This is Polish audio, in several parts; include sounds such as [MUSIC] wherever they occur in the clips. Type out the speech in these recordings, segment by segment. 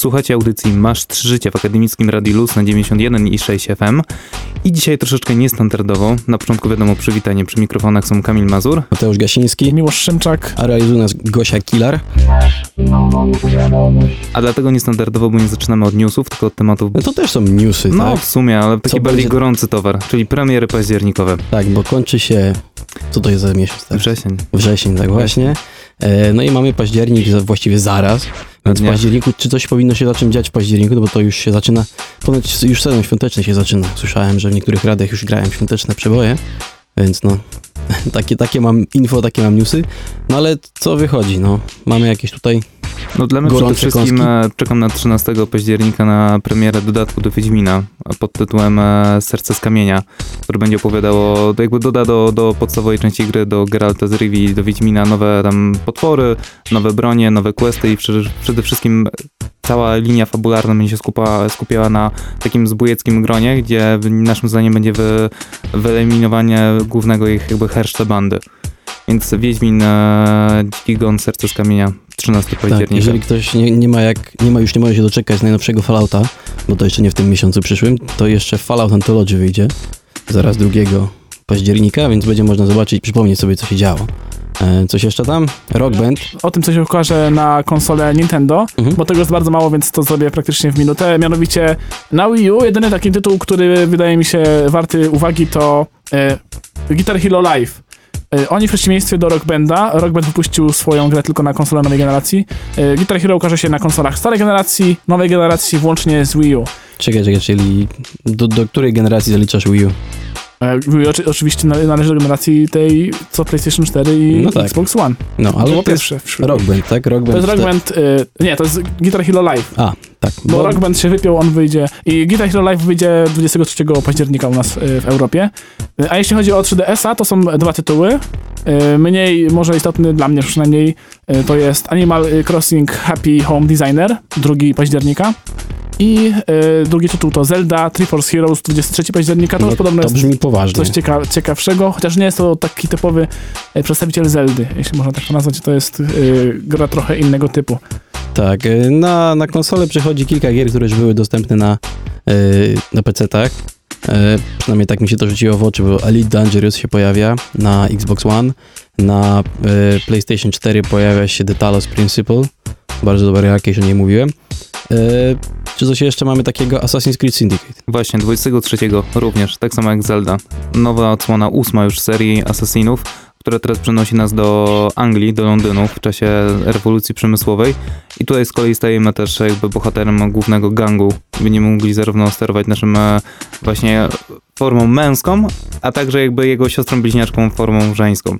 Słuchacie audycji Masz 3 Życia w Akademickim Radiu Luz na 91 i 6 FM. I dzisiaj troszeczkę niestandardowo. Na początku wiadomo przywitanie. Przy mikrofonach są Kamil Mazur. Mateusz Gasiński, Miłosz Szymczak. a realizuje nas Gosia Kilar. A dlatego niestandardowo, bo nie zaczynamy od newsów, tylko od tematów... No to też są newsy, No, tak? w sumie, ale taki Co bardziej będzie- gorący towar, czyli premiery październikowe. Tak, bo kończy się... Co to jest za miesiąc? Tak? Wrzesień. Wrzesień, tak właśnie. E, No i mamy październik właściwie zaraz. Więc w październiku, czy coś powinno się zacząć dziać w październiku, no bo to już się zaczyna, ponoć już sezon świąteczny się zaczyna. Słyszałem, że w niektórych radach już grają świąteczne przeboje, więc no, [LAUGHS] takie, takie mam info, takie mam newsy. No ale co wychodzi, no, mamy jakieś tutaj, No dla mnie przede wszystkim kąski? e, czekam na 13 października na premierę dodatku do Wiedźmina pod tytułem e, Serce z kamienia, który będzie opowiadało, to jakby doda do, do podstawowej części gry, do Geralta z Rivii, do Wiedźmina nowe tam potwory, nowe bronie, nowe questy i przede, wszystkim cała linia fabularna będzie się skupa, skupiała na takim zbójeckim gronie, gdzie naszym zdaniem będzie wy, wyeliminowanie głównego ich jakby herszta bandy. Więc Wiedźmin, e, Dziki Gon, Serce z kamienia, 13 tak, października. jeżeli ktoś nie, nie ma jak, nie ma już nie może się doczekać najnowszego Fallouta, bo to jeszcze nie w tym miesiącu przyszłym, to jeszcze Fallout Anthology wyjdzie zaraz 2 października, więc będzie można zobaczyć, przypomnieć sobie, co się działo. E, Coś jeszcze tam? Rock Band. O tym, co się ukaże na konsolę Nintendo, Mhm. bo tego jest bardzo mało, więc to zrobię praktycznie w minutę. Mianowicie na Wii U jedyny taki tytuł, który wydaje mi się warty uwagi to Guitar Hero Live. E, Oni w przeciwieństwie do Rock Banda, Rock Band wypuścił swoją grę tylko na konsolę nowej generacji. E, Guitar Hero ukaże się na konsolach starej generacji, nowej generacji, włącznie z Wii U. Czekaj, czekaj, czyli do, do której generacji zaliczasz Wii U? E, Wii U oczy- oczywiście nale- należy do generacji tej, co PlayStation 4 i No tak. Xbox One. No, To ale to jest pierwsze. Rock Band, tak? Rock To Band. jest Rock Band, y, nie, to jest Guitar Hero Live. A, tak. Bo Rock Band się wypiął, on wyjdzie i Guitar Hero Live wyjdzie 23 października u nas y, w Europie. Y, A jeśli chodzi o 3DS-a, to są dwa tytuły. Y, Mniej, może istotny dla mnie przynajmniej, to jest Animal Crossing Happy Home Designer, 2 października. I y, drugi tytuł to Zelda Triforce Heroes, 23 października. To no, już podobno to jest brzmi poważnie. coś cieka ciekawszego, chociaż nie jest to taki typowy y, przedstawiciel Zeldy, jeśli można tak to nazwać. To jest y, gra trochę innego typu. Tak, y, na, na konsolę przychodzi kilka gier, które już były dostępne na, y, na PC-tach. Y, przynajmniej tak mi się to rzuciło w oczy, bo Elite Dangerous się pojawia na Xbox One, na PlayStation 4 pojawia się The Talos Principle, bardzo dobre jakieś, o niej mówiłem. Czy coś jeszcze mamy takiego? Assassin's Creed Syndicate. Właśnie, 23 również, tak samo jak Zelda. Nowa odsłona, ósma już serii Assassinów, która teraz przenosi nas do Anglii, do Londynu w czasie rewolucji przemysłowej. I tutaj z kolei stajemy też jakby bohaterem głównego gangu. Będziemy mogli zarówno sterować naszym e, właśnie formą męską, a także jakby jego siostrą bliźniaczką formą żeńską.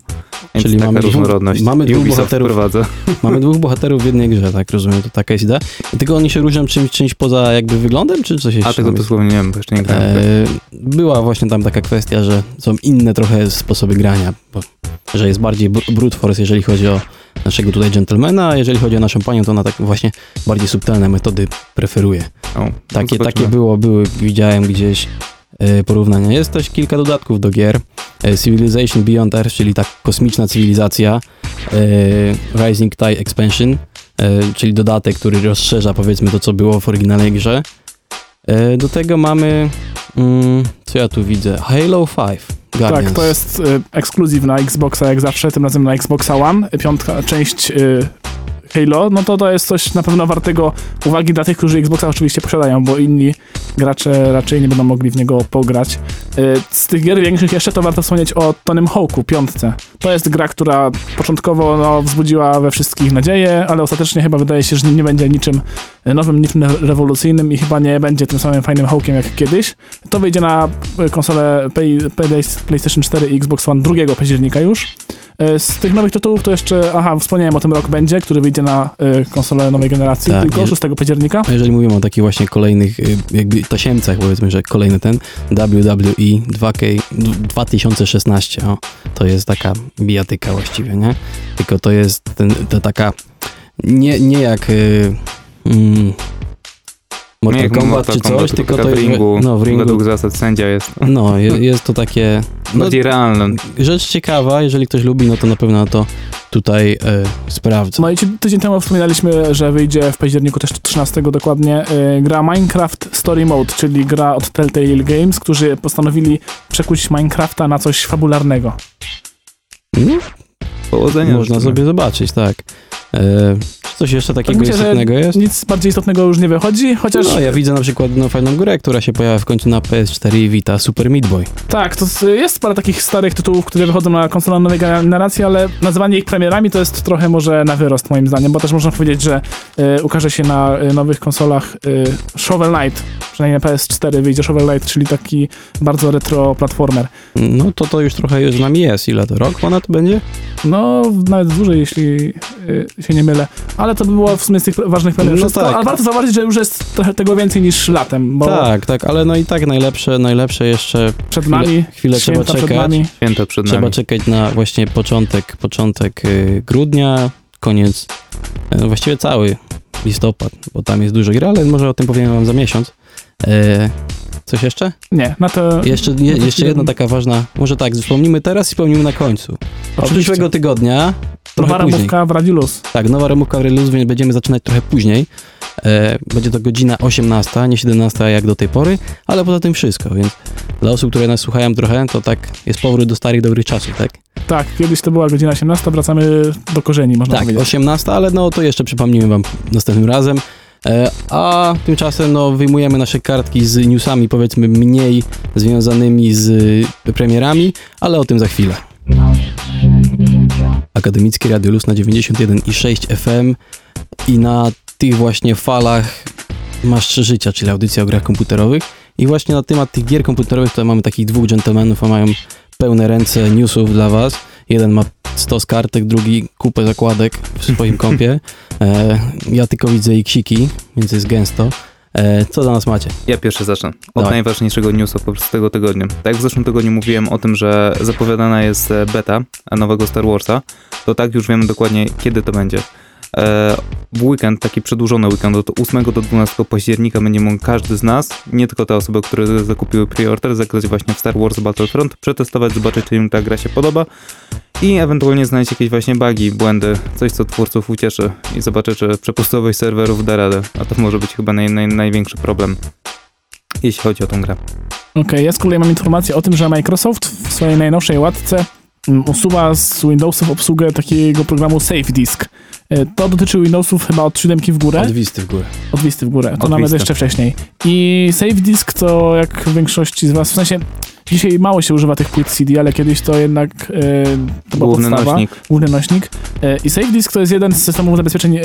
Więc Czyli taka mamy różnorodność. mamy dwóch Ubisoft bohaterów. wprowadza. [LAUGHS] Mamy dwóch bohaterów w jednej grze, tak rozumiem, to taka jest idea. I tylko oni się różnią czymś, czymś poza jakby wyglądem, czy coś jeszcze? A tego dosłownie nie wiem, jeszcze nie grałem. E, była właśnie tam taka kwestia, że są inne trochę sposoby grania, bo, że jest bardziej br- brute force, jeżeli chodzi o naszego tutaj gentlemana, a jeżeli chodzi o naszą panią, to ona tak właśnie bardziej subtelne metody preferuje. O, no Takie, zobaczymy. takie było, były, widziałem gdzieś porównania. Jest też kilka dodatków do gier. E, Civilization Beyond Earth, czyli ta kosmiczna cywilizacja, e, Rising Tide Expansion, czyli dodatek, który rozszerza powiedzmy to, co było w oryginalnej grze. Do tego mamy, mm, co ja tu widzę, Halo 5. Guardians. Tak, to jest y, ekskluzyw na Xboxa jak zawsze, tym razem na Xboxa One. Piątka część y, Halo, no to to jest coś na pewno wartego uwagi dla tych, którzy Xboxa oczywiście posiadają, bo inni gracze raczej nie będą mogli w niego pograć. Y, z tych gier większych jeszcze to warto wspomnieć o Tonym Hawku, piątce. To jest gra, która początkowo no, wzbudziła we wszystkich nadzieję, ale ostatecznie chyba wydaje się, że nie będzie niczym nowym, niczym rewolucyjnym i chyba nie będzie tym samym fajnym Hawkiem jak kiedyś. To wyjdzie na y, konsolę Play, Play, PlayStation 4 i Xbox One 2 października już. Y, Z tych nowych tytułów to jeszcze, aha, wspomniałem o tym Rock będzie, który wyjdzie na y, konsolę nowej generacji Tak, tylko je- 6 października. A jeżeli mówimy o takich właśnie kolejnych, y, jakby tasiemcach, powiedzmy, że kolejny ten WWE 2K 2016, o, to jest taka bijatyka właściwie, nie? Tylko to jest ten, to taka, nie, nie jak, mm, Mortal Kombat Mortal czy coś, Kombat, tylko taka to w ringu, no, w ringu, według zasad sędzia jest [LAUGHS] no, je, jest to takie, no, bardziej realne. rzecz ciekawa, jeżeli ktoś lubi, no to na pewno to tutaj e, sprawdza. No i tydzień temu wspominaliśmy, że wyjdzie w październiku też 13 dokładnie y, gra Minecraft Story Mode, czyli gra od Telltale Games, którzy postanowili przekuć Minecrafta na coś fabularnego. No, Powodzenia. można sobie zobaczyć, tak. E, czy coś jeszcze takiego myślę, istotnego jest? Nic bardziej istotnego już nie wychodzi, chociaż No, ja widzę na przykład no, fajną grę, która się pojawia w końcu na PS4 i Vita, Super Meat Boy. tak, to jest parę takich starych tytułów, które wychodzą na konsolę nowej generacji, ale nazywanie ich premierami to jest trochę może na wyrost moim zdaniem, bo też można powiedzieć, że y, ukaże się na y, nowych konsolach y, Shovel Knight, przynajmniej na PS4 wyjdzie Shovel czyli taki bardzo retro platformer. No to to już trochę już z nami jest. Ile to? Rok ponad będzie? No, nawet dłużej, jeśli y, się nie mylę. Ale to by było w sumie z tych ważnych premier No wszystko, tak. ale warto zauważyć, że już jest trochę tego więcej niż latem, bo Tak, tak, ale no i tak najlepsze, najlepsze jeszcze przed chwilę- nami, chwilę trzeba święta przed czekać. nami. Święta przed Trzeba nami. czekać na właśnie początek, początek y, grudnia, koniec, y, właściwie cały listopad, bo tam jest dużo gier, ale może o tym powiem wam za miesiąc. E, coś jeszcze? Nie, na to... Jeszcze, to jeszcze jedna taka ważna, może tak, wspomnimy teraz i wspomnimy na końcu. Od przyszłego tygodnia, Nowa ramówka w Radiu Luz. Tak, nowa remówka w Reluz, więc będziemy zaczynać trochę później. E, będzie to godzina 18, nie 17 jak do tej pory, ale poza tym wszystko, więc dla osób, które nas słuchają trochę, to tak jest powrót do starych, dobrych czasów, tak? Tak, kiedyś to była godzina 18, wracamy do korzeni, można Tak, powiedzieć. 18, ale no to jeszcze przypomnimy wam następnym razem. E, a tymczasem no, wyjmujemy nasze kartki z newsami, powiedzmy mniej związanymi z y, premierami, ale o tym za chwilę. Akademicki Radio Luz na 91,6 FM i na tych właśnie falach Masz życia, czyli audycja o grach komputerowych. I właśnie na temat tych gier komputerowych to mamy takich dwóch dżentelmenów, a mają pełne ręce newsów dla was. Jeden ma 100 kartek, drugi kupę zakładek w swoim [LAUGHS] kompie. E, ja tylko widzę i ksiki, więc jest gęsto. E, co dla nas macie? Ja pierwszy zacznę. Od Dawaj. najważniejszego newsa po prostu tego tygodnia. Tak jak w zeszłym tygodniu mówiłem o tym, że zapowiadana jest e, beta nowego Star Warsa, to tak już wiemy dokładnie kiedy to będzie. E, W weekend, taki przedłużony weekend od 8 do 12 października będzie mógł każdy z nas, nie tylko te osoby, które zakupiły pre-order, zagrać właśnie w Star Wars Battlefront, przetestować, zobaczyć, czy im ta gra się podoba i ewentualnie znaleźć jakieś właśnie bugi, błędy, coś co twórców ucieszy i zobaczyć, czy przepustowość serwerów da radę, a to może być chyba naj, naj, największy problem, jeśli chodzi o tą grę. Okej, ja z kolei mam informację o tym, że Microsoft w swojej najnowszej łatce mm, usuwa z Windowsów obsługę takiego programu Safe Disk. E, To dotyczy Windowsów chyba od 7 w górę, Odwisty w górę. od Visty w górę, to Od nawet jeszcze wcześniej. I Safe Disk to jak w większości z was, w sensie dzisiaj mało się używa tych płyt CD, ale kiedyś to jednak e, to była Główny podstawa, nośnik. główny nośnik. E, I Safe Disk to jest jeden z systemów zabezpieczeń e,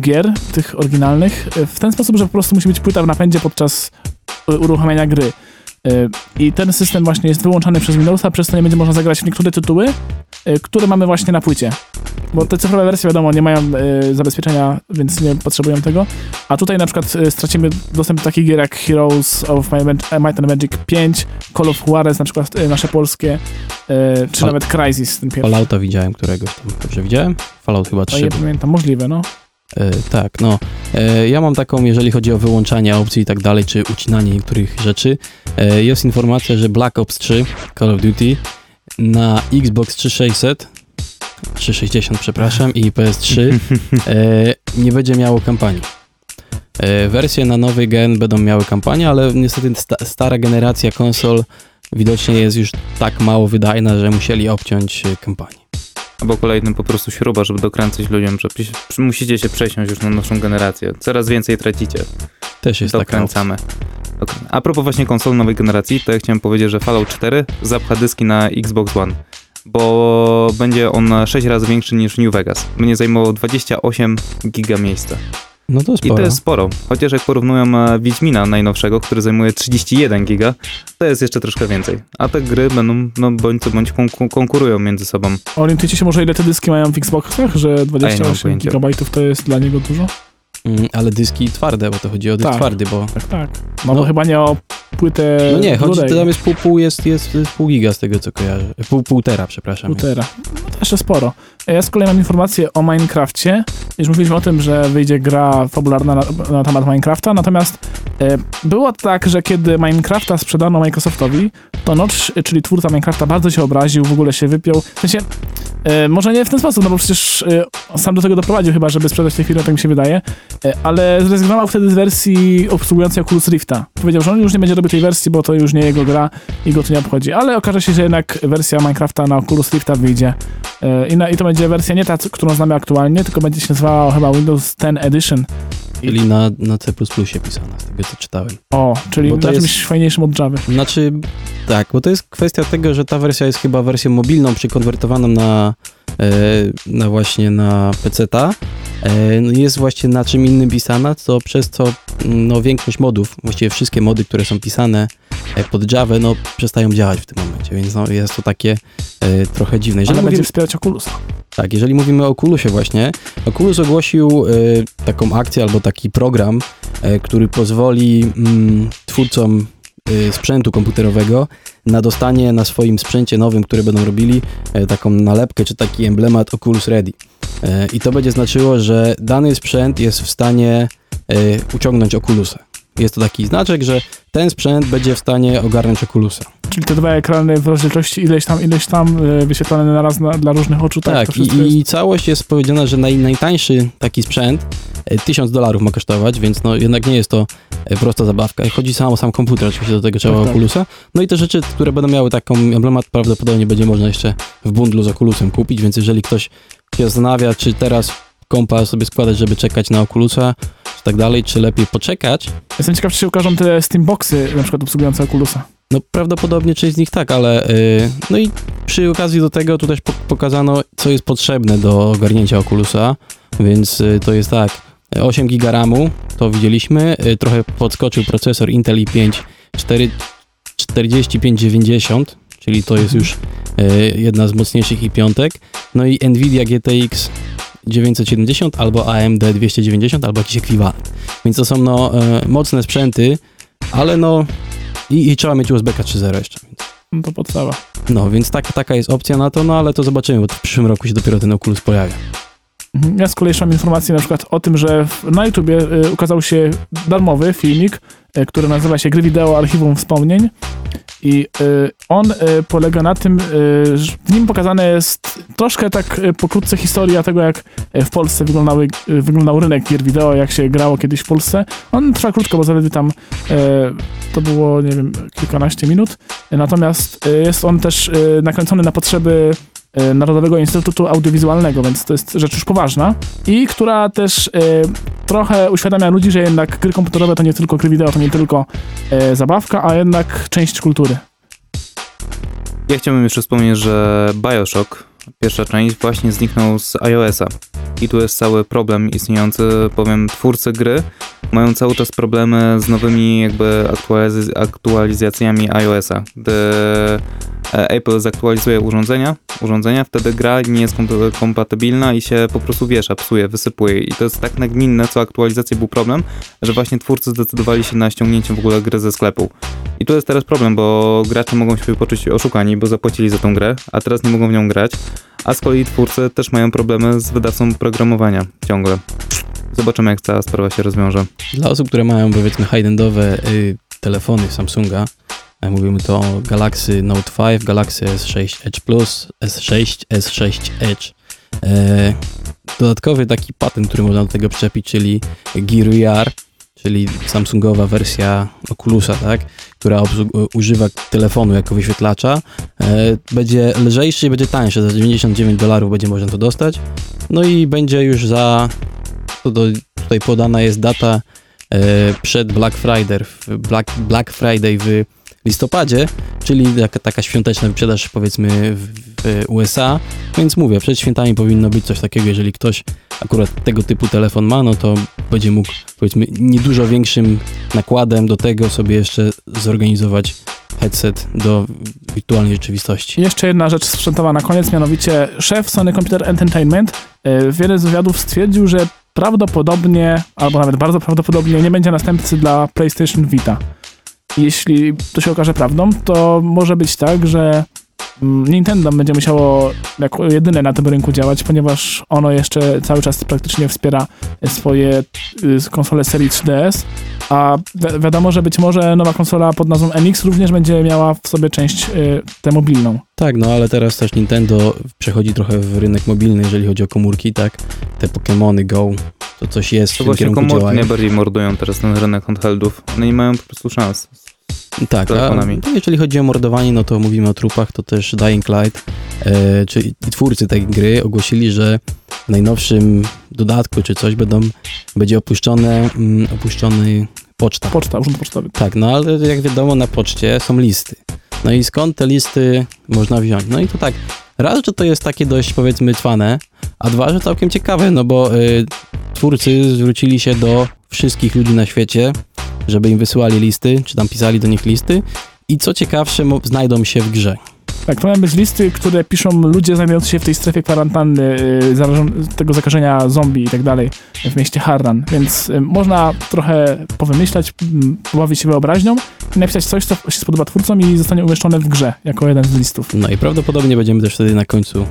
gier, tych oryginalnych, e, w ten sposób, że po prostu musi być płyta w napędzie podczas e, uruchamiania gry. E, I ten system właśnie jest wyłączany przez Windowsa, przez to nie będzie można zagrać w niektóre tytuły, które mamy właśnie na płycie. Bo te cyfrowe wersje, wiadomo, nie mają e, zabezpieczenia, więc nie potrzebują tego. A tutaj na przykład e, stracimy dostęp do takich gier jak Heroes of Might and- Might and Magic 5, Call of Juarez, na przykład e, nasze polskie, e, czy Fal- nawet Crysis, ten pierwszy. Fallouta widziałem któregoś tam. Dobrze widziałem? Fallout chyba No 3. nie pamiętam, możliwe, no. E, tak, no. Ja mam taką, jeżeli chodzi o wyłączanie opcji i tak dalej, czy ucinanie niektórych rzeczy. Jest informacja, że Black Ops 3 Call of Duty na Xbox 360 360, przepraszam, i PS3 [LAUGHS] e, nie będzie miało kampanii. E, wersje na nowy gen będą miały kampanię, ale niestety sta, stara generacja konsol widocznie jest już tak mało wydajna, że musieli obciąć e, kampanię. Albo kolejnym po prostu śruba, żeby dokręcać ludziom, że przy- przy- musicie się przesiąść już na naszą generację. Coraz więcej tracicie. Też jest taka opcja. Dokrę- A propos właśnie konsol nowej generacji, to ja chciałem powiedzieć, że Fallout 4 zapcha dyski na Xbox One, bo będzie on 6 razy większy niż New Vegas. Będzie zajmował 28 giga miejsca. No to I sporo. to jest sporo. Chociaż jak porównują e, Wiedźmina najnowszego, który zajmuje 31 giga, to jest jeszcze troszkę więcej. A te gry będą, no bądź co bądź konku- konkurują między sobą. Orientujecie się może ile te dyski mają w Xboxach, że 28 pojęcia. GB to jest dla niego dużo? Mm, ale dyski twarde, bo to chodzi o dysk Tak. twardy, bo... Tak, tak. No, No. chyba nie o płytę No nie, chodzi, Blu-ray. tam jest pół, pół, jest, jest, jest pół giga z tego co kojarzę. Pół, pół tera, przepraszam. Routera. No to jeszcze sporo. Ja z kolei mam informację o Minecrafcie. Już mówiliśmy o tym, że wyjdzie gra fabularna na, na temat Minecrafta, natomiast e, było tak, że kiedy Minecrafta sprzedano Microsoftowi, to Notch, e, czyli twórca Minecrafta, bardzo się obraził, w ogóle się wypiął. W sensie, e, może nie w ten sposób, no bo przecież e, sam do tego doprowadził chyba, żeby sprzedać tę firmę, tak mi się wydaje, e, ale zrezygnował wtedy z wersji obsługującej Oculus Rifta. Powiedział, że on już nie będzie robił tej wersji, bo to już nie jego gra i go to nie obchodzi. Ale okaże się, że jednak wersja Minecrafta na Oculus Rifta wyjdzie. E, I, na, I to będzie wersja nie ta, którą znamy aktualnie, tylko będzie się nazywała chyba Windows 10 Edition. Czyli na, na C++ pisana, z tego co czytałem. O, czyli Bo to na jest- czymś fajniejszym od Java. Znaczy, tak, bo to jest kwestia tego, że ta wersja jest chyba wersją mobilną, przykonwertowaną na, e, na właśnie na PC-ta. E, no jest właśnie na czym innym pisana, co przez co no, większość modów, właściwie wszystkie mody, które są pisane e, pod Java, no przestają działać w tym momencie, więc no, jest to takie e, trochę dziwne. Ale Jeżeli będzie mówimy, wspierać Oculusa. tak, jeżeli mówimy o Oculusie właśnie, Oculus ogłosił e, taką akcję albo taki program, e, który pozwoli mm, twórcom sprzętu komputerowego na dostanie na swoim sprzęcie nowym, które będą robili, taką nalepkę czy taki emblemat Oculus Ready. I to będzie znaczyło, że dany sprzęt jest w stanie uciągnąć Oculusa. Jest to taki znaczek, że ten sprzęt będzie w stanie ogarnąć Oculusa. Czyli te dwa ekrany w rozdzielczości ileś tam, ileś tam e, wyświetlane na raz na, dla różnych oczu. Tak, Tak, i, jest. całość jest powiedziana, że naj, najtańszy taki sprzęt e, 1000 dolarów ma kosztować, więc no jednak nie jest to prosta zabawka. Chodzi sam o sam komputer, oczywiście do tego trzeba Tak, tak. Oculusa. No i te rzeczy, które będą miały taką emblemat, prawdopodobnie będzie można jeszcze w bundlu z Oculusem kupić, więc jeżeli ktoś się zastanawia, czy teraz kompa sobie składać, żeby czekać na Oculusa, czy tak dalej, czy lepiej poczekać, Jestem ciekaw, czy się ukażą te Steamboxy, na przykład obsługujące Oculusa. No prawdopodobnie część z nich tak, ale yy, no i przy okazji do tego tu też po- pokazano, co jest potrzebne do ogarnięcia Oculusa, więc yy, to jest tak, 8 GB RAMu, to widzieliśmy, yy, trochę podskoczył procesor Intel i5 4, 4590, czyli to jest już yy, jedna z mocniejszych i piątek, no i Nvidia GTX 970 albo AMD 290 albo jakiś ekwiwalent, więc to są no yy, mocne sprzęty, ale no i, i trzeba mieć USB 3.0 jeszcze. No to podstawa. No, więc tak, taka jest opcja na to, no ale to zobaczymy, bo w przyszłym roku się dopiero ten Oculus pojawia. Ja z kolei mam informację na przykład o tym, że na YouTubie y, ukazał się darmowy filmik, y, który nazywa się Gry Wideo Archiwum Wspomnień i y, on polega na tym, że w nim pokazane jest troszkę tak pokrótce historia tego, jak w Polsce wyglądały, wyglądał rynek gier wideo, jak się grało kiedyś w Polsce. On trwa krótko, bo zaledwie tam to było, nie wiem, kilkanaście minut. Natomiast jest on też nakręcony na potrzeby Narodowego Instytutu Audiowizualnego, więc to jest rzecz już poważna i która też y, trochę uświadamia ludzi, że jednak gry komputerowe to nie tylko gry wideo, to nie tylko y, zabawka, a jednak część kultury. Ja chciałbym jeszcze wspomnieć, że Bioshock, pierwsza część, właśnie zniknął z iOS-a. I tu jest cały problem istniejący, powiem, twórcy gry mają cały czas problemy z nowymi jakby aktualiz- aktualizacjami iOS-a. Gdy e, Apple zaktualizuje urządzenia, urządzenia, wtedy gra nie jest komp- kompatybilna i się po prostu wiesza, psuje, wysypuje. I to jest tak nagminne, co aktualizacji był problem, że właśnie twórcy zdecydowali się na ściągnięcie w ogóle gry ze sklepu. I tu jest teraz problem, bo gracze mogą się poczuć oszukani, bo zapłacili za tą grę, a teraz nie mogą w nią grać, a z kolei twórcy też mają problemy z wydawcą programowania ciągle. Zobaczymy, jak cała sprawa się rozwiąże. Dla osób, które mają powiedzmy high-endowe y, telefony Samsunga, e, mówimy to o Galaxy Note 5, Galaxy S6 Edge Plus, S6, S6 Edge. E, dodatkowy taki patent, który można do tego przyczepić, czyli Gear VR, czyli Samsungowa wersja Oculusa, tak, która obsług- używa telefonu jako wyświetlacza, e, będzie lżejszy i będzie tańszy, za 99 dolarów będzie można to dostać, no i będzie już za, tutaj podana jest data e, przed Black Friday, Black, Black Friday w listopadzie, czyli taka, taka świąteczna wyprzedaż powiedzmy w, w USA, więc mówię, przed świętami powinno być coś takiego, jeżeli ktoś akurat tego typu telefon ma, no to będzie mógł powiedzmy niedużo większym nakładem do tego sobie jeszcze zorganizować headset do wirtualnej rzeczywistości. Jeszcze jedna rzecz sprzętowa na koniec, mianowicie szef Sony Computer Entertainment w wiele z wywiadów stwierdził, że prawdopodobnie, albo nawet bardzo prawdopodobnie nie będzie następcy dla PlayStation Vita. Jeśli to się okaże prawdą, to może być tak, że mm, Nintendo będzie musiało jako jedyne na tym rynku działać, ponieważ ono jeszcze cały czas praktycznie wspiera swoje y, konsole serii 3DS, a wi- wiadomo, że być może nowa konsola pod nazwą NX również będzie miała w sobie część y, tę mobilną. Tak, no ale teraz też Nintendo przechodzi trochę w rynek mobilny, jeżeli chodzi o komórki, tak? Te Pokémony Go, to coś jest w To tym właśnie kierunku komórki działają. najbardziej mordują teraz ten rynek handheldów. No i mają po prostu szans. Tak, a telefonami. jeżeli chodzi o mordowanie, no to mówimy o trupach, to też Dying Light, e, czyli twórcy tej gry ogłosili, że w najnowszym dodatku czy coś będą, będzie opuszczone, mm, opuszczony poczta. Poczta, urząd pocztowy. Tak, no ale jak wiadomo na poczcie są listy. No i skąd te listy można wziąć? No i to tak, raz, że to jest takie dość powiedzmy cwane, a dwa, że całkiem ciekawe, no bo y, twórcy zwrócili się do wszystkich ludzi na świecie, żeby im wysyłali listy, czy tam pisali do nich listy i co ciekawsze znajdą się w grze. Tak, to mają być listy, które piszą ludzie znajdujący się w tej strefie kwarantanny y, zarażon- tego zakażenia zombie i tak dalej w mieście Harran, więc y, można trochę powymyślać, pobawić się wyobraźnią i napisać coś, co się spodoba twórcom i zostanie umieszczone w grze jako jeden z listów. No i prawdopodobnie będziemy też wtedy na końcu,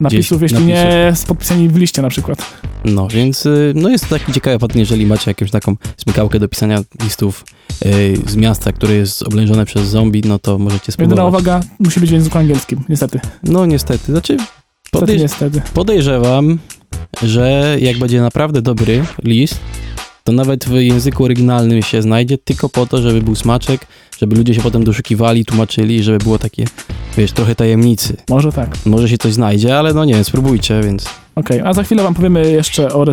Napisów, jeśli nie z podpisami w liście na przykład. no więc y, no jest to taki ciekawy patent, jeżeli macie jakąś taką smykałkę do pisania listów y, z miasta, które jest oblężone przez zombie, no to możecie Jedyna spróbować. uwaga, musi być w języku angielskim, niestety. No niestety, znaczy podejrz niestety. podejrzewam, że jak będzie naprawdę dobry list, to nawet w języku oryginalnym się znajdzie tylko po to, żeby był smaczek, żeby ludzie się potem doszukiwali, tłumaczyli, żeby było takie, wiesz, trochę tajemnicy. Może tak. Może się coś znajdzie, ale no nie wiem, spróbujcie, więc Okej, a za chwilę wam powiemy jeszcze o, y,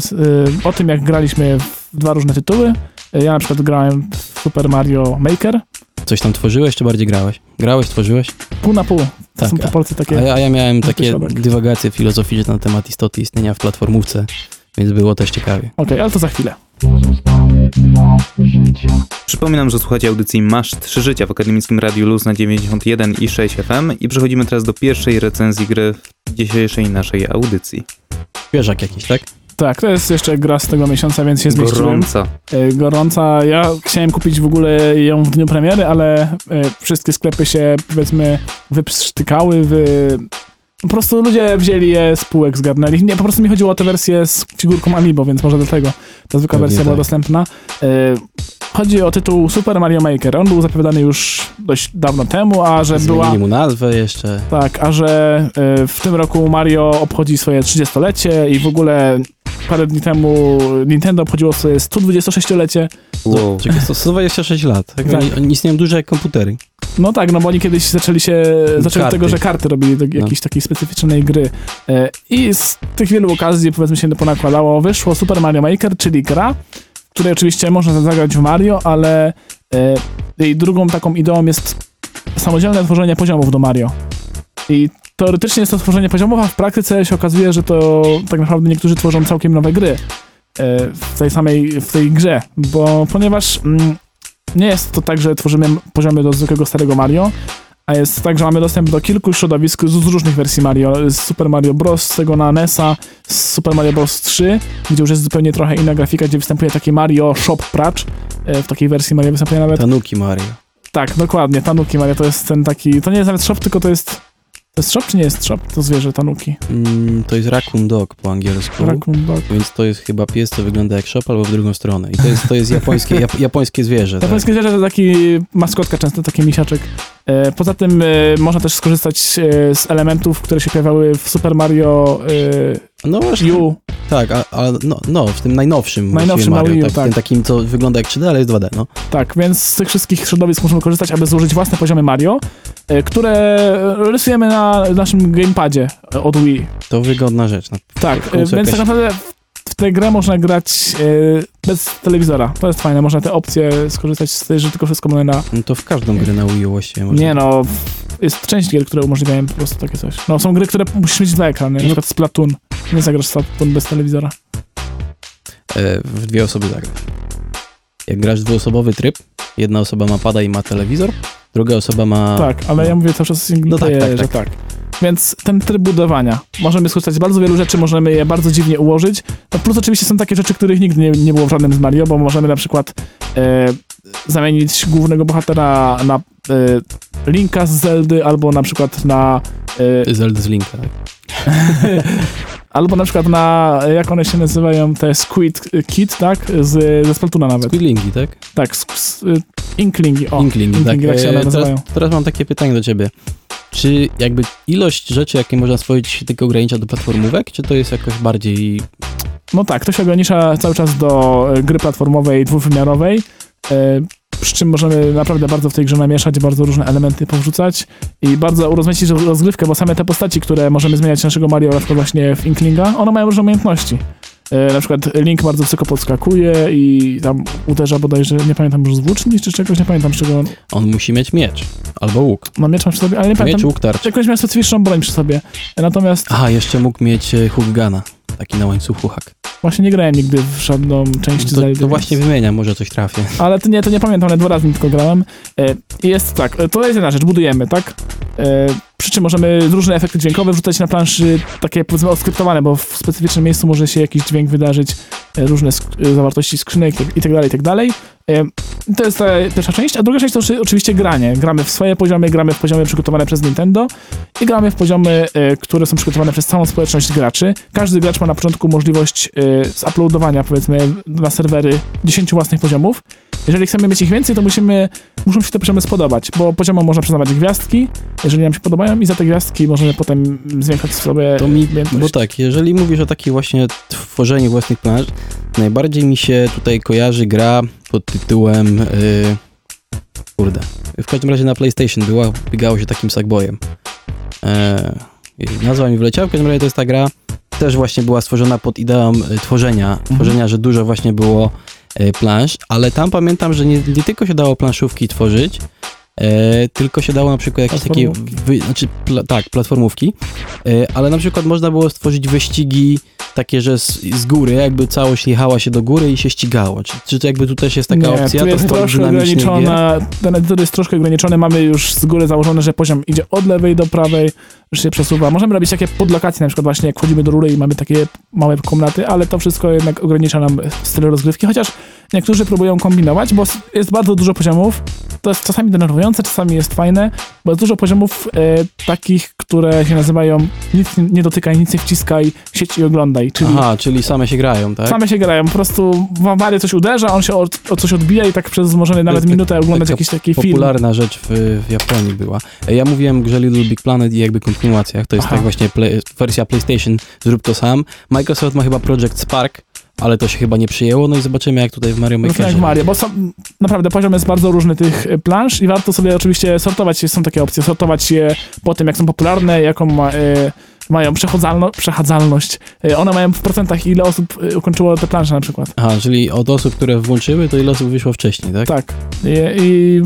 o tym, jak graliśmy w dwa różne tytuły. Y, Ja na przykład grałem w Super Mario Maker. coś tam tworzyłeś, czy bardziej grałeś? Grałeś, tworzyłeś? Pół na pół. To Tak, są a- proporcje A takie. ja, a ja miałem Taki takie środek. dywagacje filozoficzne na temat istoty istnienia w platformówce, więc było też ciekawie. Okej, ale to za chwilę. Przypominam, że słuchacie audycji Masz 3 Życia w Akademickim Radiu Luz na 91 i 6 FM i przechodzimy teraz do pierwszej recenzji gry w dzisiejszej naszej audycji. Świeżak jakiś, tak? Tak, to jest jeszcze gra z tego miesiąca, więc się zmieściłem. Gorąca. Y, Gorąca. Ja chciałem kupić w ogóle ją w dniu premiery, ale y, wszystkie sklepy się, powiedzmy, wyprztykały, wy... Po prostu ludzie wzięli je z półek, zgarnęli. Nie, po prostu mi chodziło o tę wersję z figurką Amiibo, więc może dlatego ta zwykła Pewnie wersja była tak. dostępna. Y, Chodzi o tytuł Super Mario Maker. On był zapowiadany już dość dawno temu, a że była... Zmienili mu nazwę jeszcze. Tak, a że y, w tym roku Mario obchodzi swoje 30-lecie i w ogóle parę dni temu Nintendo obchodziło swoje 126-lecie. Wow. Czekaj, to 126 lat. Tak, Tak. Oni istnieją duże jak komputery. No tak, no bo oni kiedyś zaczęli się, zaczęli od tego, że karty robili do jakiejś takiej specyficznej gry. E, I z tych wielu okazji, powiedzmy się ponakładało, wyszło Super Mario Maker, czyli gra, w której oczywiście można zagrać w Mario, ale e, jej drugą taką ideą jest samodzielne tworzenie poziomów do Mario. I teoretycznie jest to tworzenie poziomów, a w praktyce się okazuje, że to tak naprawdę niektórzy tworzą całkiem nowe gry e, w tej samej, w tej grze, bo ponieważ mm, nie jest to tak, że tworzymy poziomy do zwykłego starego Mario, a jest tak, że mamy dostęp do kilku środowisk z, z różnych wersji Mario. Z Super Mario Bros. z tego na NES-a, z Super Mario Bros. 3, gdzie już jest zupełnie trochę inna grafika, gdzie występuje taki Mario Shop Pracz. E, W takiej wersji Mario występuje nawet. Tanuki Mario. Tak, dokładnie, Tanuki Mario to jest ten taki. To nie jest nawet shop, tylko to jest. To jest shop czy nie jest shop? To zwierzę Tanuki. Mm, to jest Raccoon Dog po angielsku. Raccoon Dog. Więc to jest chyba pies, co wygląda jak shop, albo w drugą stronę. I to jest, to jest japońskie, jap, japońskie zwierzę. Tak? Japońskie zwierzę to taki maskotka często, taki misiaczek. E, Poza tym e, można też skorzystać e, z elementów, które się pojawiały w Super Mario No właśnie. U. Tak, a, a no, no, w tym najnowszym, Najnowszym Mario, U, tak, tak. Tym takim, co wygląda jak 3D, ale jest 2D, no. Tak, więc z tych wszystkich środowisk możemy korzystać, aby złożyć własne poziomy Mario, które rysujemy na naszym gamepadzie e, od Wii. To wygodna rzecz. No. Tak, e, więc jakaś- tak naprawdę w tę grę można grać e, bez telewizora. To jest fajne, można te opcje skorzystać z tej, że tylko wszystko mamy na... No to w każdą grę na Wii U właściwie można. Nie no, jest część gier, które umożliwiają po prostu takie coś. No są gry, które musisz mieć dwa ekrany, na No. przykład Splatoon. Nie zagrasz Splatoon bez telewizora. E, w dwie osoby zagrać. Jak grasz dwuosobowy tryb, jedna osoba ma pada i ma telewizor, druga osoba ma... Tak, ale no. ja mówię cały czas o single No tak, tak, playerze, tak. tak. Więc ten tryb budowania, możemy skorzystać z bardzo wielu rzeczy, możemy je bardzo dziwnie ułożyć. No plus oczywiście są takie rzeczy, których nigdy nie, nie było w żadnym z Mario, bo możemy na przykład e, zamienić głównego bohatera na e, Linka z Zeldy, albo na przykład na... y, Zelda z Linka. tak? [LAUGHS] albo na przykład na, jak one się nazywają, te Squid Kid, tak? Z, ze Splatoona nawet. Squidlingi, tak? Tak, y, Inklingi, o. Inklingi, tak. się E, one nazywają. teraz, teraz mam takie pytanie do ciebie. Czy jakby ilość rzeczy, jakie można stworzyć, się tylko ogranicza do platformówek, czy to jest jakoś bardziej... No tak, to się ogranicza cały czas do e, gry platformowej, dwuwymiarowej, przy czym możemy naprawdę bardzo w tej grze namieszać, bardzo różne elementy powrzucać i bardzo urozmaicić roz- rozgrywkę, bo same te postaci, które możemy zmieniać naszego Mario, na przykład właśnie w Inklinga, one mają różne umiejętności. E, Na przykład Link bardzo wysoko podskakuje i tam uderza bodajże, nie pamiętam już z włóczni czy czegoś, nie pamiętam z czego on, musi mieć miecz albo łuk. ma miecz ma przy sobie, ale nie Miecz, pamiętam, łuk, tarcz. jakąś miał specyficzną broń przy sobie. Natomiast Aha, jeszcze mógł mieć e, hook guna, taki na łańcuchu hak. Właśnie nie grałem nigdy w żadną część To, Zeldy, to właśnie wymieniam, może coś trafię. Ale to nie, to nie pamiętam, ale dwa razy tylko grałem. E, I jest tak, e, to jest jedna rzecz, budujemy, tak? E, przy czym możemy różne efekty dźwiękowe wrzucać na planszy, takie powiedzmy oskryptowane, bo w specyficznym miejscu może się jakiś dźwięk wydarzyć, różne sk- zawartości skrzynek i tak dalej, i tak dalej. E, to jest ta pierwsza część, a druga część to oczy- oczywiście granie. Gramy w swoje poziomy, gramy w poziomy przygotowane przez Nintendo i gramy w poziomy, które są przygotowane przez całą społeczność graczy. Każdy gracz ma na początku możliwość e, zuploadowania, powiedzmy, na serwery 10 własnych poziomów. Jeżeli chcemy mieć ich więcej, to musimy, muszą się te poziomy spodobać, bo poziomom można przyznawać gwiazdki, jeżeli nam się podobają i za te gwiazdki możemy potem zwiększać sobie To mi, umiejętność. bo tak, jeżeli mówisz o takiej właśnie tworzeniu własnych plansz, najbardziej mi się tutaj kojarzy gra pod tytułem... y, kurde. W każdym razie na PlayStation była, biegało się takim Sackboyem. E, nazwa mi wyleciała, w każdym razie to jest ta gra, też właśnie była stworzona pod ideą y, tworzenia, tworzenia, że dużo właśnie było y, plansz, ale tam pamiętam, że nie, nie tylko się dało planszówki tworzyć, e, tylko się dało na przykład jakieś takie, wy, znaczy, pla, tak, platformówki, e, ale na przykład można było stworzyć wyścigi takie, że z, z góry jakby całość jechała się do góry i się ścigało. Czy, czy to jakby tu też jest taka nie, opcja? tu To jest w formie troszkę ograniczona, ten edytor jest troszkę ograniczony, mamy już z góry założone, że poziom idzie od lewej do prawej, że się przesuwa. Możemy robić takie podlokacje, na przykład właśnie jak wchodzimy do rury i mamy takie małe komnaty, ale to wszystko jednak ogranicza nam styl rozgrywki, chociaż niektórzy próbują kombinować, bo jest bardzo dużo poziomów, to jest czasami denerwujące, czasami jest fajne, bo jest dużo poziomów e, takich, które się nazywają nic nie- dotykaj, nic nie wciskaj, siedź i oglądaj, czyli Aha, czyli same się grają, tak? Same się grają, po prostu w Mario coś uderza, on się o, o coś odbija i tak przez możemy nawet tak- minutę oglądać jakiś taki film. Popularna rzecz w, w Japonii była. Ja mówiłem grze Little Big Planet i jakby kontynuacjach. To jest Aha. tak właśnie play, wersja PlayStation, zrób to sam. Microsoft ma chyba Project Spark, ale to się chyba nie przyjęło, no i zobaczymy jak tutaj w Mario No tak Makerze. jak Mario, bo są, naprawdę poziom jest bardzo różny tych e, plansz i warto sobie oczywiście sortować, są takie opcje, sortować je po tym, jak są popularne, jaką ma, e, mają przechodzalno, przechadzalność. E, one mają w procentach, ile osób ukończyło te plansze na przykład. Aha, czyli od osób, które włączyły, to ile osób wyszło wcześniej, tak? Tak. I, i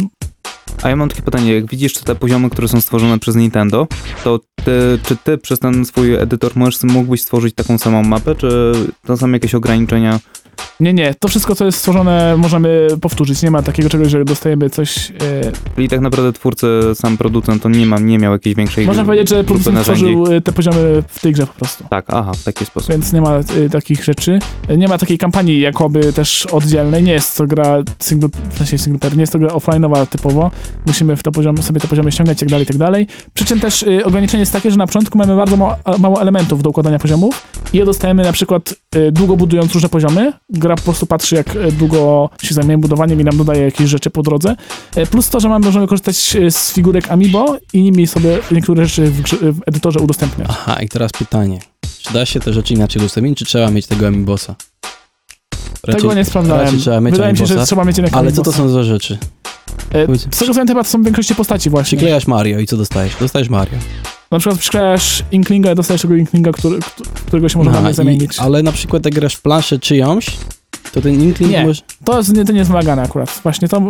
A ja mam takie pytanie, jak widzisz te poziomy, które są stworzone przez Nintendo, to ty, czy ty przez ten swój edytor możesz, mógłbyś stworzyć taką samą mapę, czy to są jakieś ograniczenia? Nie, nie, to wszystko, co jest stworzone, możemy powtórzyć. Nie ma takiego czegoś, że dostajemy coś... E, Czyli tak naprawdę twórcy, sam producent, on nie, ma, nie miał jakiejś większej można powiedzieć, że producent narzędzi. stworzył e, te poziomy w tej grze po prostu. Tak, aha, w taki sposób. więc nie ma y, takich rzeczy. Nie ma takiej kampanii jakoby też oddzielnej, nie jest to gra single, w sensie single player, nie jest to gra offline'owa typowo, musimy w te poziomy, sobie te poziomy ściągać i tak dalej, i tak dalej. Przy czym też y, ograniczenie jest takie, że na początku mamy bardzo mało, mało elementów do układania poziomów i je dostajemy na przykład y, długo budując różne poziomy, gra po prostu patrzy jak y, długo się zajmujemy budowaniem i nam dodaje jakieś rzeczy po drodze. Y, Plus to, że mamy, możemy korzystać y, z figurek Amiibo i nimi sobie niektóre rzeczy w, w edytorze udostępniać. Aha, i teraz pytanie. Czy da się te rzeczy inaczej udostępnić, czy trzeba mieć tego Amiibosa? Tego nie sprawdzałem. raczej trzeba mieć Wydaje mi się, że trzeba mieć jednak Ale co to są za rzeczy? E, Z tego co wiem, chyba to są w większości postaci właśnie. Przyklejasz Mario i co dostajesz? Dostajesz Mario. Na przykład przyklejasz Inklinga i dostajesz tego Inklinga, który, któ- którego się można Aha, zamienić. ale na przykład jak grasz w planszę czyjąś, to ten Inkling Nie. może... To, jest, nie, to nie jest wymagane akurat. Właśnie to,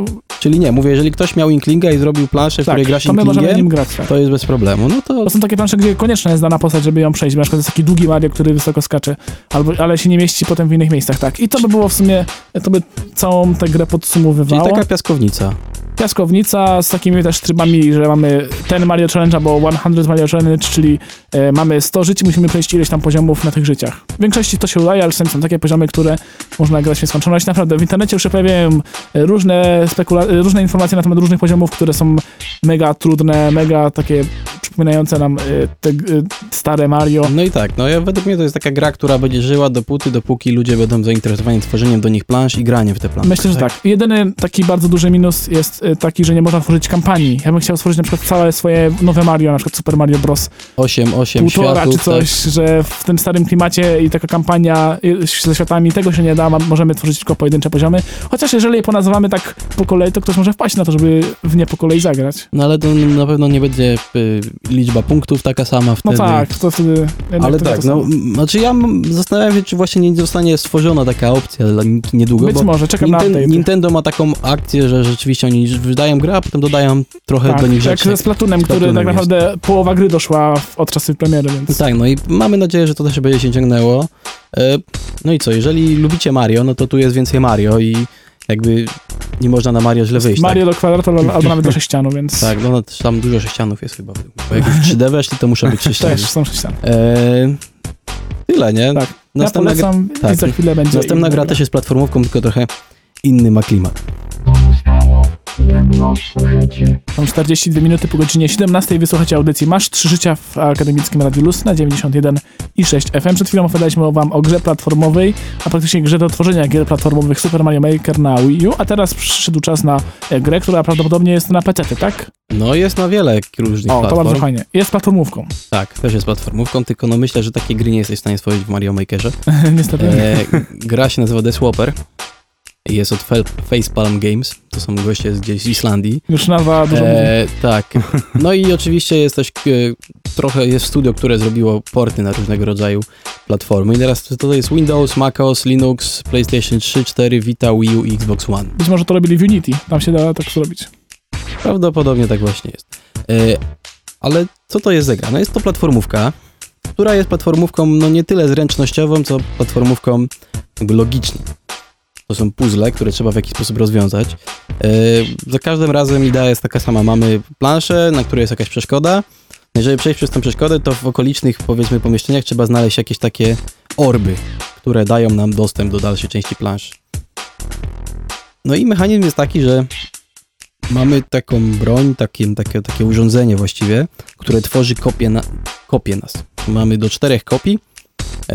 Czyli nie, mówię, jeżeli ktoś miał Inklinga i zrobił planszę, w tak, której grasz to my możemy nim grać. Tak. to jest bez problemu. No to To są takie plansze, gdzie konieczna jest dana postać, żeby ją przejść. Na przykład jest taki długi Mario, który wysoko skacze, albo, ale się nie mieści potem w innych miejscach, tak. I to by było w sumie, to by całą tę grę czyli podsumowywało. taka piaskownica. piaskownica z takimi też trybami, że mamy ten Mario Challenge albo 100 Mario Challenge, czyli e, mamy 100 żyć i musimy przejść ileś tam poziomów na tych życiach. W większości to się udaje, ale są takie poziomy, które można grać w nieskończoność. Naprawdę, w internecie już się pojawiają e, różne, spekula- e, różne informacje na temat różnych poziomów, które są mega trudne, mega takie przypominające nam e, te e, stare Mario. No i tak, no ja, według mnie to jest taka gra, która będzie żyła dopóty, dopóki ludzie będą zainteresowani tworzeniem do nich plansz i graniem w te plansze. Myślę, że tak. Jedyny taki bardzo duży minus jest e, taki, że nie można tworzyć kampanii. Ja bym chciał stworzyć na przykład całe swoje nowe Mario, na przykład Super Mario Bros. 8, 8 półtora światów, czy coś, że w tym starym klimacie i taka kampania ze światami, tego się nie da, możemy tworzyć tylko pojedyncze poziomy. Chociaż jeżeli je ponazywamy tak po kolei, to ktoś może wpaść na to, żeby w nie po kolei zagrać. No ale to na pewno nie będzie y, liczba punktów taka sama No wtedy. tak, to wtedy... Ale to tak, to no, samo. m, znaczy ja zastanawiam się, czy właśnie nie zostanie stworzona taka opcja niedługo, Być bo może, czekam na Ninten- update. Nintendo ma taką akcję, że rzeczywiście oni wydają grę, a potem dodają trochę Tak, do nich jak rzeczy. ze Splatoonem, który Splatunem tak naprawdę połowa gry doszła od czasu premiery, więc... Tak, no i mamy nadzieję, że to też będzie się ciągnęło. E, No i co, jeżeli lubicie Mario, no to tu jest więcej Mario i jakby nie można na Mario źle wyjść. Mario do kwadratu al- albo nawet do sześcianu, więc... Tak, tak no no, tam dużo sześcianów jest chyba. Bo jak już [LAUGHS] 3D weszli, to muszą być sześciany. Też są sześciany. E, tyle, nie? Tak. Następna, ja gra, polecam tak. i za chwilę będzie... następna gra też jest platformówką, tylko trochę inny ma klimat. Są 42 minuty po godzinie 17. Wysłuchacie audycji Masz 3 życia w akademickim Radiu Luz na 91 i 6 FM. Przed chwilą opowiadaliśmy wam o grze platformowej, a praktycznie grze do tworzenia gier platformowych Super Mario Maker na Wii U, a teraz przyszedł czas na e, grę, która prawdopodobnie jest na PC, tak? No jest na wiele różnych O, to platform. bardzo fajnie. Jest platformówką. Tak, też jest platformówką, tylko no myślę, że takiej gry nie jesteś w stanie stworzyć w Mario Makerze. [LAUGHS] Niestety. E, gra się nazywa The Swapper. Jest od Facepalm Games. To są goście z gdzieś z Islandii. Już nazwa dużo. E, tak. No i oczywiście jest też e, trochę jest studio, które zrobiło porty na różnego rodzaju platformy. I teraz to, jest Windows, MacOS, Linux, PlayStation 3, 4, Vita, Wii U i Xbox One. Być może to robili w Unity. Tam się da tak zrobić. Prawdopodobnie tak właśnie jest. E, ale co to jest za gra? No jest to platformówka, która jest platformówką no nie tyle zręcznościową, co platformówką logiczną. To są puzzle, które trzeba w jakiś sposób rozwiązać. E, za każdym razem idea jest taka sama. Mamy planszę, na której jest jakaś przeszkoda. Jeżeli przejść przez tę przeszkodę, to w okolicznych, powiedzmy, pomieszczeniach trzeba znaleźć jakieś takie orby, które dają nam dostęp do dalszej części planszy. No i mechanizm jest taki, że mamy taką broń, takie, takie, takie urządzenie właściwie, które tworzy kopię, na, kopię nas. Mamy do czterech kopii,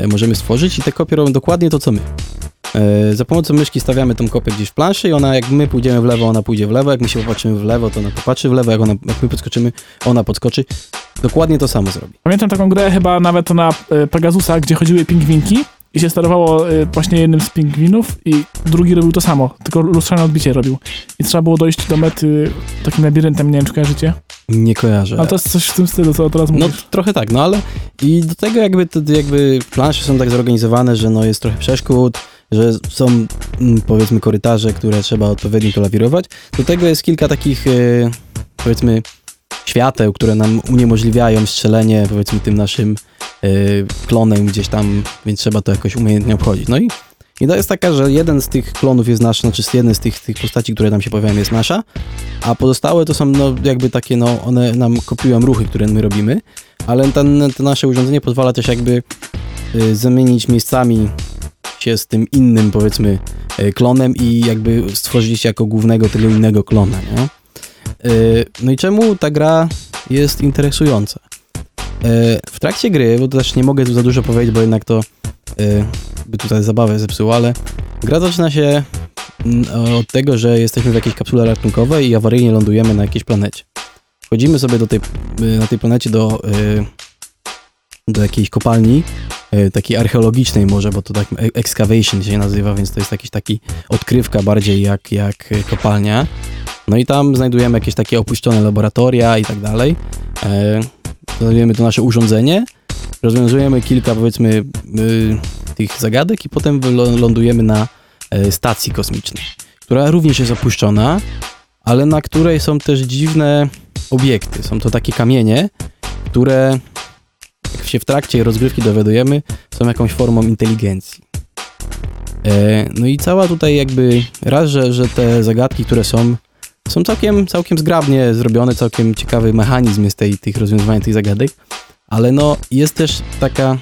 możemy stworzyć i te kopie robią dokładnie to, co my. E, za pomocą myszki stawiamy tą kopię gdzieś w planszy i ona, jak my pójdziemy w lewo, ona pójdzie w lewo, jak my się popatrzymy w lewo, to ona popatrzy w lewo, jak, ona, jak my podskoczymy, ona podskoczy. Dokładnie to samo zrobi. Pamiętam taką grę chyba nawet na e, Pegasusa, gdzie chodziły pingwinki i się sterowało e, właśnie jednym z pingwinów i drugi robił to samo, tylko lustrzane odbicie robił. I trzeba było dojść do mety takim labiryntem, nie wiem czy kojarzycie. Nie kojarzę. Ale to jest coś w tym stylu, co teraz No mówisz. trochę tak, no ale i do tego jakby, to, jakby plansze są tak zorganizowane, że no jest trochę przeszkód, że są mm, powiedzmy korytarze, które trzeba odpowiednio to lawirować. Do tego jest kilka takich e, powiedzmy świateł, które nam uniemożliwiają strzelenie powiedzmy tym naszym e, klonem gdzieś tam, więc trzeba to jakoś umiejętnie obchodzić. No i Idea jest taka, że jeden z tych klonów jest nasz, znaczy jeden z tych, tych postaci, które tam się pojawiają jest nasza, a pozostałe to są no jakby takie, no one nam kopiują ruchy, które my robimy, ale ten, to nasze urządzenie pozwala też jakby y, zamienić miejscami się z tym innym powiedzmy y, klonem i jakby stworzyć jako głównego tego innego klona, nie? Y, no i czemu ta gra jest interesująca? Y, w trakcie gry, bo też nie mogę tu za dużo powiedzieć, bo jednak to y, by tutaj zabawę zepsuło, ale gra zaczyna się mm, od tego, że jesteśmy w jakiejś kapsule ratunkowej i awaryjnie lądujemy na jakiejś planecie. Wchodzimy sobie do tej, na tej planecie do, do jakiejś kopalni, takiej archeologicznej może, bo to tak e- excavation się nazywa, więc to jest jakiś taki odkrywka bardziej jak, jak kopalnia. No i tam znajdujemy jakieś takie opuszczone laboratoria i tak dalej. E, Znajdujemy to nasze urządzenie, rozwiązujemy kilka powiedzmy y, tych zagadek i potem lądujemy na e, stacji kosmicznej, która również jest opuszczona, ale na której są też dziwne obiekty. Są to takie kamienie, które jak się w trakcie rozgrywki dowiadujemy, są jakąś formą inteligencji. E, No i cała tutaj jakby raz, że, że te zagadki, które są, są całkiem, całkiem zgrabnie zrobione, całkiem ciekawy mechanizm jest tej, tych rozwiązywania tych zagadek, ale no jest też taka,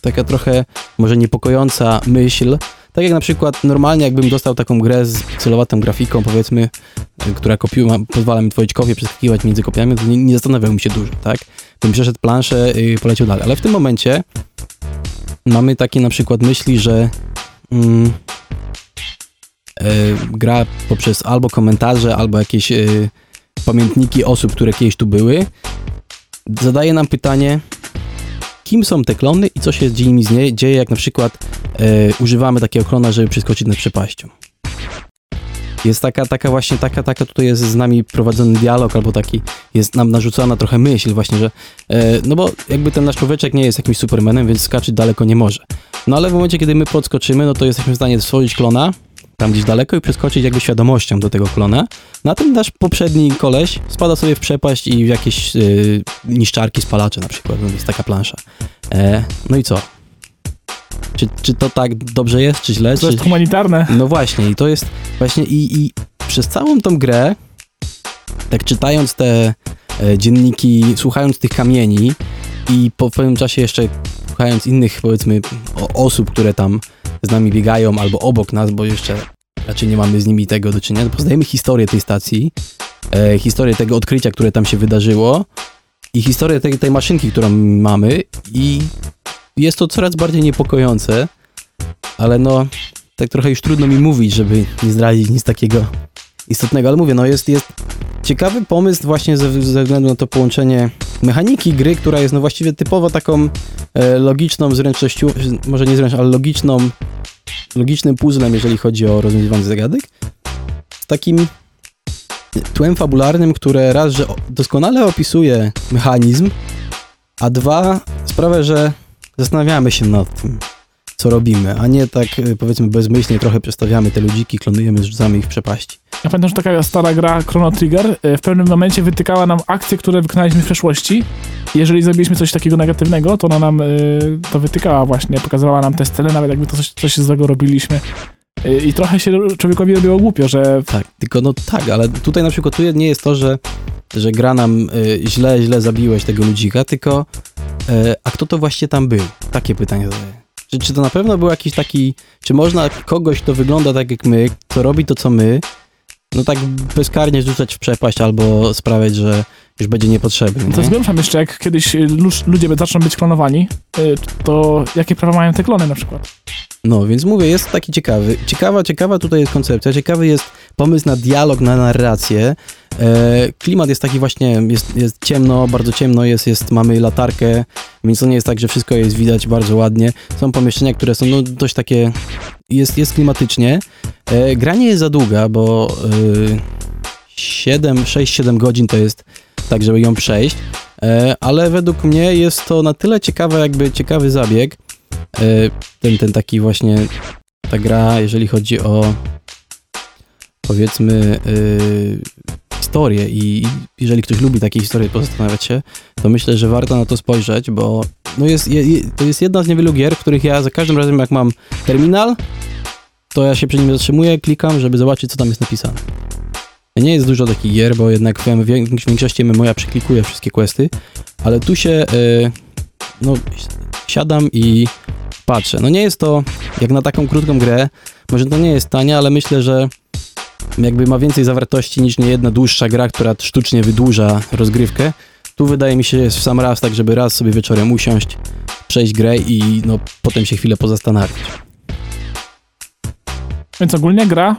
taka trochę może niepokojąca myśl, Tak jak na przykład normalnie jakbym dostał taką grę z pikselowatą grafiką, powiedzmy, y, która kopiła, pozwala mi tworzyć kopie, przeskakiwać między kopiami, to nie, nie zastanawiałbym się dużo, tak? Bym przeszedł planszę i poleciał dalej. Ale w tym momencie mamy takie na przykład myśli, że mm, gra poprzez albo komentarze, albo jakieś e, pamiętniki osób, które kiedyś tu były, zadaje nam pytanie, kim są te klony i co się z nimi dzieje, jak na przykład e, używamy takiego klona, żeby przeskoczyć nad przepaścią. Jest taka, taka właśnie, taka, taka tutaj jest z nami prowadzony dialog, albo taki jest nam narzucona trochę myśl właśnie, że e, no bo jakby ten nasz człowieczek nie jest jakimś supermanem, więc skaczyć daleko nie może. No ale w momencie, kiedy my podskoczymy, no to jesteśmy w stanie stworzyć klona tam gdzieś daleko i przeskoczyć jakby świadomością do tego klona. Na tym nasz poprzedni koleś spada sobie w przepaść i w jakieś y, niszczarki, spalacze na przykład. No, jest taka plansza. E, no i co? Czy, czy to tak dobrze jest, czy źle? To Czy... jest humanitarne. No właśnie, i to jest właśnie i, i przez całą tą grę, tak czytając te e, dzienniki, słuchając tych kamieni i po pewnym czasie jeszcze słuchając innych, powiedzmy, o, osób, które tam z nami biegają albo obok nas, bo jeszcze raczej nie mamy z nimi tego do czynienia, poznajemy historię tej stacji, e, historię tego odkrycia, które tam się wydarzyło i historię tej, tej maszynki, którą mamy i jest to coraz bardziej niepokojące, ale no tak trochę już trudno mi mówić, żeby nie zdradzić nic takiego istotnego, ale mówię, no jest, jest ciekawy pomysł właśnie ze, ze względu na to połączenie mechaniki gry, która jest no właściwie typowo taką e, logiczną zręcznością, może nie zręczną, ale logiczną, logicznym puzzlem, jeżeli chodzi o rozwiązywanie zagadek, z takim tłem fabularnym, które raz, że doskonale opisuje mechanizm, a dwa sprawia, że zastanawiamy się nad tym, co robimy, a nie tak e, powiedzmy bezmyślnie trochę przestawiamy te ludziki, klonujemy, zrzucamy ich w przepaści. Ja pamiętam, że taka stara gra Chrono Trigger e, w pewnym momencie wytykała nam akcje, które wykonaliśmy w przeszłości. Jeżeli zrobiliśmy coś takiego negatywnego, to ona nam e, to wytykała właśnie, pokazywała nam te sceny, nawet jakby to coś, coś złego robiliśmy. I trochę się człowiekowi robiło głupio, że Tak, tylko no tak, ale tutaj na przykład tu nie jest to, że, że gra nam y, źle, źle zabiłeś tego ludzika, tylko a kto to właśnie tam był? Takie pytanie zadaję. Czy, czy to na pewno był jakiś taki, czy można kogoś, kto wygląda tak jak my, kto robi to co my, no tak bezkarnie rzucać w przepaść albo sprawiać, że już będzie niepotrzebny. to zgłębiam jeszcze, jak kiedyś e, ludzie zaczną być klonowani, e, to jakie prawa mają te klony na przykład? No, więc mówię, jest taki ciekawy. Ciekawa, ciekawa tutaj jest koncepcja, ciekawy jest pomysł na dialog, na narrację. E, klimat jest taki właśnie, jest, jest ciemno, bardzo ciemno jest, jest, mamy latarkę, więc to nie jest tak, że wszystko jest widać bardzo ładnie. Są pomieszczenia, które są no, dość takie, jest, jest klimatycznie. E, jest za długa, bo e, 7, 6-7 godzin to jest tak, żeby ją przejść, e, ale według mnie jest to na tyle ciekawe, jakby ciekawy zabieg, ten, ten taki właśnie, ta gra, jeżeli chodzi o powiedzmy y, historię i jeżeli ktoś lubi takie historie, pozastanawiać się, to myślę, że warto na to spojrzeć, bo no jest, je, to jest jedna z niewielu gier, w których ja za każdym razem jak mam terminal, to ja się przy nim zatrzymuję, klikam, żeby zobaczyć, co tam jest napisane. Nie jest dużo takich gier, bo jednak w wię- w większości MMO przeklikuje wszystkie questy, ale tu się y, no, siadam i patrzę. No nie jest to, jak na taką krótką grę, może to nie jest tanie, ale myślę, że jakby ma więcej zawartości niż niejedna dłuższa gra, która sztucznie wydłuża rozgrywkę. Tu wydaje mi się, jest w sam raz, tak żeby raz sobie wieczorem usiąść, przejść grę i no potem się chwilę pozastanawiać. Więc ogólnie gra,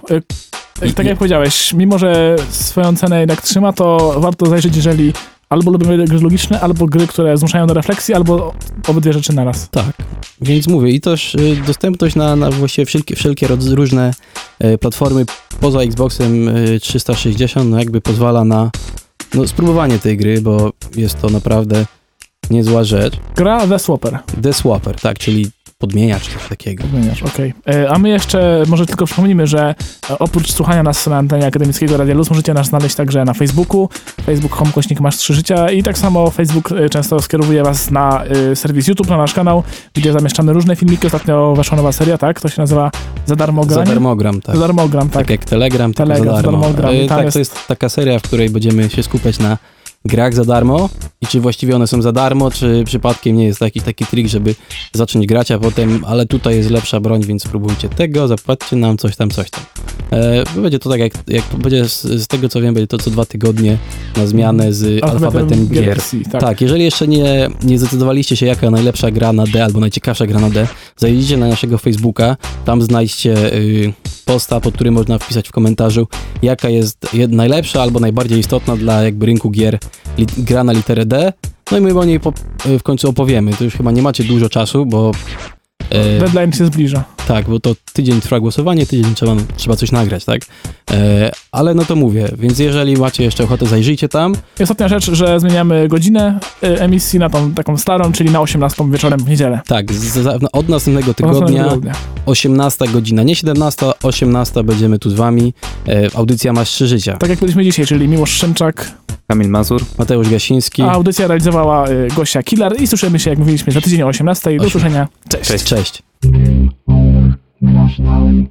y, tak jak powiedziałeś, mimo że swoją cenę jednak trzyma, to warto zajrzeć, jeżeli albo lubimy gry logiczne, albo gry, które zmuszają do refleksji, albo obydwie rzeczy naraz. Tak, więc mówię i też y, dostępność na, na właściwie wszelkie, wszelkie różne y, platformy poza Xboxem y, 360, no jakby pozwala na no, spróbowanie tej gry, bo jest to naprawdę niezła rzecz. Gra The Swapper. The Swapper, tak, czyli podmieniacz, coś takiego. Zmieniasz, okej. E, A my jeszcze może tylko przypomnimy, że e, oprócz słuchania nas na antenie Akademickiego Radia Luz, możecie nas znaleźć także na Facebooku, Facebook Kośnik Masz Trzy Życia i tak samo Facebook e, często skierowuje was na serwis YouTube, na nasz kanał, gdzie zamieszczamy różne filmiki. Ostatnio weszła nowa seria, tak? To się nazywa Za darmo Za granie? darmogram, tak. Za darmogram, tak. Tak jak Telegram, tylko Telegram, za za darmo. darmogram. I Y, tam tak, jest- to jest taka seria, w której będziemy się skupiać na grach za darmo i czy właściwie one są za darmo, czy przypadkiem nie jest to jakiś taki trik, żeby zacząć grać, a potem, ale tutaj jest lepsza broń, więc spróbujcie tego, zapłaćcie nam coś tam, coś tam. E, będzie to tak, jak, jak będzie z, z tego co wiem, będzie to co dwa tygodnie na zmianę z alfabetem gier. Galaxy, tak. Tak, jeżeli jeszcze nie, nie zdecydowaliście się, jaka najlepsza gra na D albo najciekawsza gra na D, zajrzyjcie na naszego Facebooka, tam znajdźcie y, posta, pod którym można wpisać w komentarzu, jaka jest najlepsza albo najbardziej istotna dla jakby rynku gier gra na literę D. No i my o niej w końcu opowiemy. To już chyba nie macie dużo czasu, bo e, Deadline się zbliża. Tak, bo to tydzień trwa głosowanie, tydzień trzeba, trzeba coś nagrać, tak? E, ale no to mówię, więc jeżeli macie jeszcze ochotę, zajrzyjcie tam. I ostatnia rzecz, że zmieniamy godzinę y, emisji na tą taką starą, czyli na 18 wieczorem w niedzielę. Tak, z, z, od następnego Od następnego tygodnia. tygodnia. 18 godzina, nie 17, 18 będziemy tu z wami. E, audycja ma trzy życia. Tak jak byliśmy dzisiaj, czyli Miłosz Szymczak, Kamil Mazur. Mateusz Gasiński. a audycję realizowała y, Gosia Killer i słyszymy się, jak mówiliśmy, za tydzień o 18. Do usłyszenia. Cześć. Cześć. Internationally.